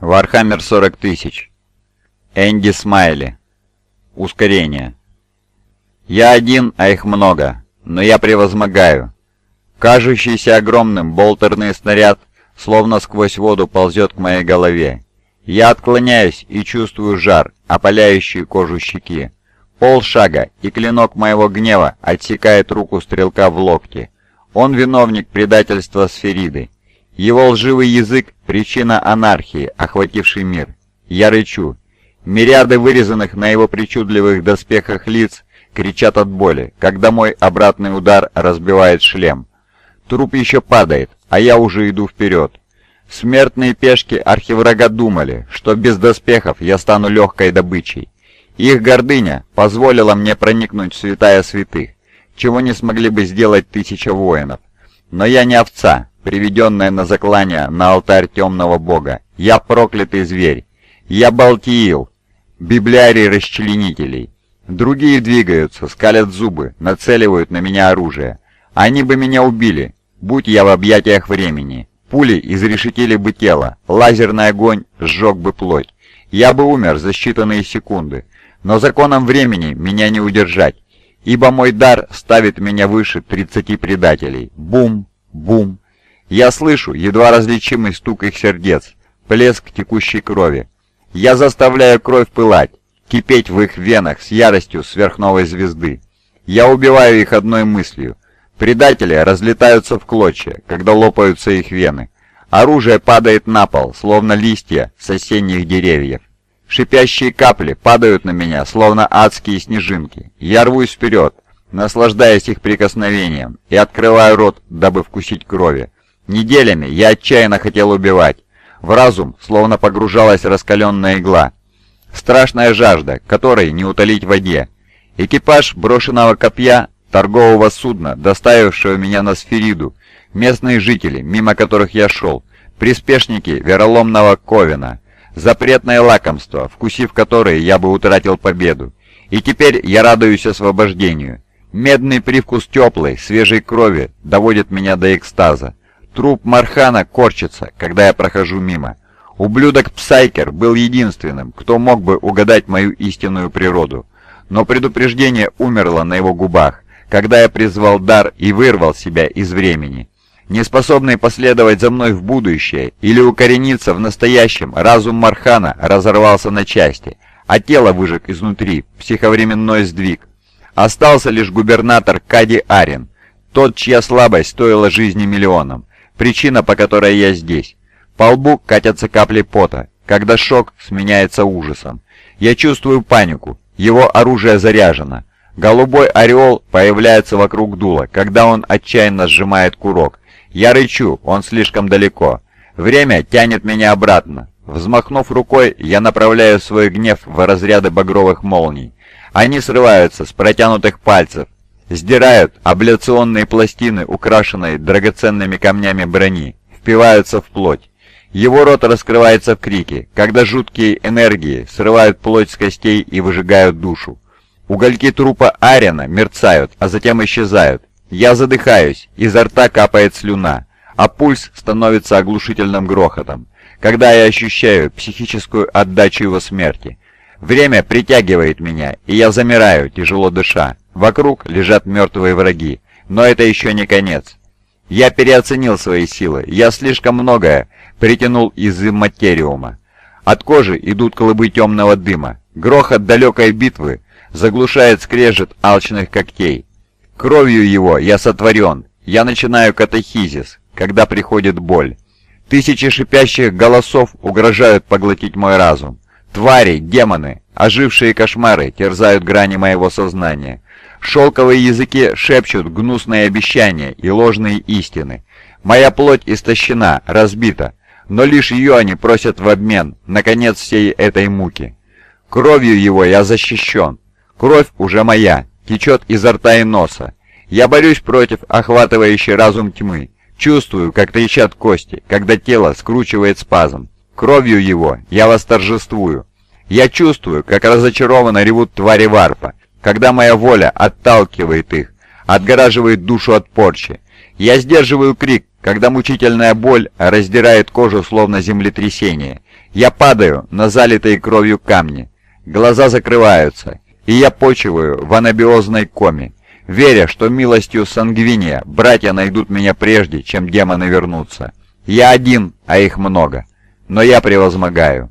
Warhammer 40 тысяч. Энди Смайли. Ускорение. Я один, а их много, но я превозмогаю. Кажущийся огромным болтерный снаряд словно сквозь воду ползет к моей голове. Я отклоняюсь и чувствую жар, опаляющий кожу щеки. Полшага, и клинок моего гнева отсекает руку стрелка в локте. Он виновник предательства сфериды. Его лживый язык — причина анархии, охватившей мир. Я рычу. Мириады вырезанных на его причудливых доспехах лиц кричат от боли, когда мой обратный удар разбивает шлем. Труп еще падает, а я уже иду вперед. Смертные пешки архиврага думали, что без доспехов я стану легкой добычей. Их гордыня позволила мне проникнуть в святая святых, чего не смогли бы сделать тысяча воинов. Но я не овца, приведенная на заклание на алтарь темного бога. Я проклятый зверь. Я Балтиил, библиарий расчленителей. Другие двигаются, скалят зубы, нацеливают на меня оружие. Они бы меня убили, будь я в объятиях времени. Пули изрешетили бы тело, лазерный огонь сжег бы плоть. Я бы умер за считанные секунды. Но законом времени меня не удержать, ибо мой дар ставит меня выше 30 предателей. Бум, бум, я слышу едва различимый стук их сердец, плеск текущей крови. Я заставляю кровь пылать, кипеть в их венах с яростью сверхновой звезды. Я убиваю их одной мыслью. Предатели разлетаются в клочья, когда лопаются их вены. Оружие падает на пол, словно листья с осенних деревьев. Шипящие капли падают на меня, словно адские снежинки. Я рвусь вперед, наслаждаясь их прикосновением, и открываю рот, дабы вкусить крови. Неделями я отчаянно хотел убивать. В разум словно погружалась раскаленная игла. Страшная жажда, которой не утолить в воде. Экипаж брошенного копья торгового судна, доставившего меня на Сфериду, местные жители, мимо которых я шел, приспешники вероломного Ковина, запретное лакомство, вкусив которое я бы утратил победу. И теперь я радуюсь освобождению. Медный привкус теплой, свежей крови доводит меня до экстаза. Труп Мархана корчится, когда я прохожу мимо. Ублюдок Псайкер был единственным, кто мог бы угадать мою истинную природу. Но предупреждение умерло на его губах, когда я призвал дар и вырвал себя из времени. Неспособный последовать за мной в будущее или укорениться в настоящем, разум Мархана разорвался на части, а тело выжег изнутри, психовременной сдвиг. Остался лишь губернатор Кади Арен, тот, чья слабость стоила жизни миллионам. Причина, по которой я здесь. По лбу катятся капли пота, когда шок сменяется ужасом. Я чувствую панику. Его оружие заряжено. Голубой ореол появляется вокруг дула, когда он отчаянно сжимает курок. Я рычу, он слишком далеко. Время тянет меня обратно. Взмахнув рукой, я направляю свой гнев в разряды багровых молний. Они срываются с протянутых пальцев, Сдирают абляционные пластины, украшенные драгоценными камнями брони, впиваются в плоть. Его рот раскрывается в крике, когда жуткие энергии срывают плоть с костей и выжигают душу. Угольки трупа Арена мерцают, а затем исчезают. Я задыхаюсь, изо рта капает слюна, а пульс становится оглушительным грохотом, когда я ощущаю психическую отдачу его смерти. Время притягивает меня, и я замираю, тяжело дыша. Вокруг лежат мертвые враги, но это еще не конец. Я переоценил свои силы, я слишком многое притянул из имматериума. От кожи идут клубы темного дыма, грохот далекой битвы заглушает скрежет алчных когтей. Кровью его я сотворен, я начинаю катахизис, когда приходит боль. Тысячи шипящих голосов угрожают поглотить мой разум. Твари, демоны, ожившие кошмары терзают грани моего сознания. Шелковые языки шепчут гнусные обещания и ложные истины. Моя плоть истощена, разбита, но лишь ее они просят в обмен, наконец всей этой муки. Кровью его я защищен. Кровь уже моя, течет изо рта и носа. Я борюсь против охватывающей разум тьмы. Чувствую, как трещат кости, когда тело скручивает спазм. Кровью его я восторжествую. Я чувствую, как разочарованно ревут твари варпа, когда моя воля отталкивает их, отгораживает душу от порчи. Я сдерживаю крик, когда мучительная боль раздирает кожу словно землетрясение. Я падаю на залитые кровью камни. Глаза закрываются, и я почиваю в анабиозной коме, веря, что милостью сангвиния братья найдут меня прежде, чем демоны вернутся. Я один, а их много, но я превозмогаю.